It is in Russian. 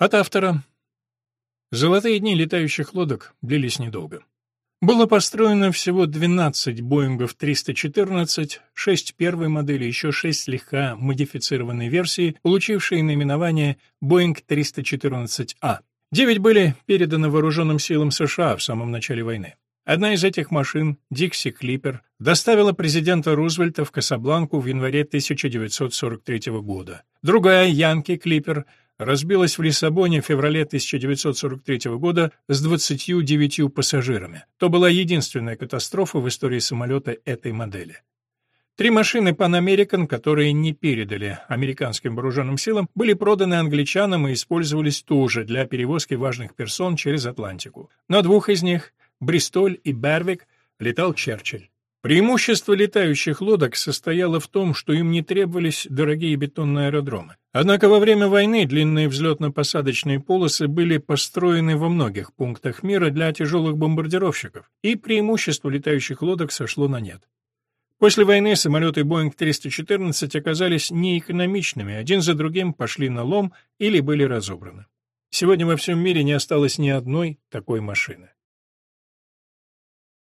От автора. Золотые дни летающих лодок длились недолго. Было построено всего 12 Боингов 314, 6 первой модели, еще 6 слегка модифицированной версии, получившие наименование Боинг 314А. Девять были переданы вооруженным силам США в самом начале войны. Одна из этих машин, Дикси Клиппер, доставила президента Рузвельта в Касабланку в январе 1943 года. Другая, Янки Клиппер, разбилась в Лиссабоне в феврале 1943 года с 29 пассажирами. То была единственная катастрофа в истории самолета этой модели. Три машины Pan American, которые не передали американским вооруженным силам, были проданы англичанам и использовались тоже для перевозки важных персон через Атлантику. На двух из них, Бристоль и Бервик, летал Черчилль. Преимущество летающих лодок состояло в том, что им не требовались дорогие бетонные аэродромы. Однако во время войны длинные взлетно-посадочные полосы были построены во многих пунктах мира для тяжелых бомбардировщиков, и преимущество летающих лодок сошло на нет. После войны самолеты Boeing 314 оказались неэкономичными, один за другим пошли на лом или были разобраны. Сегодня во всем мире не осталось ни одной такой машины.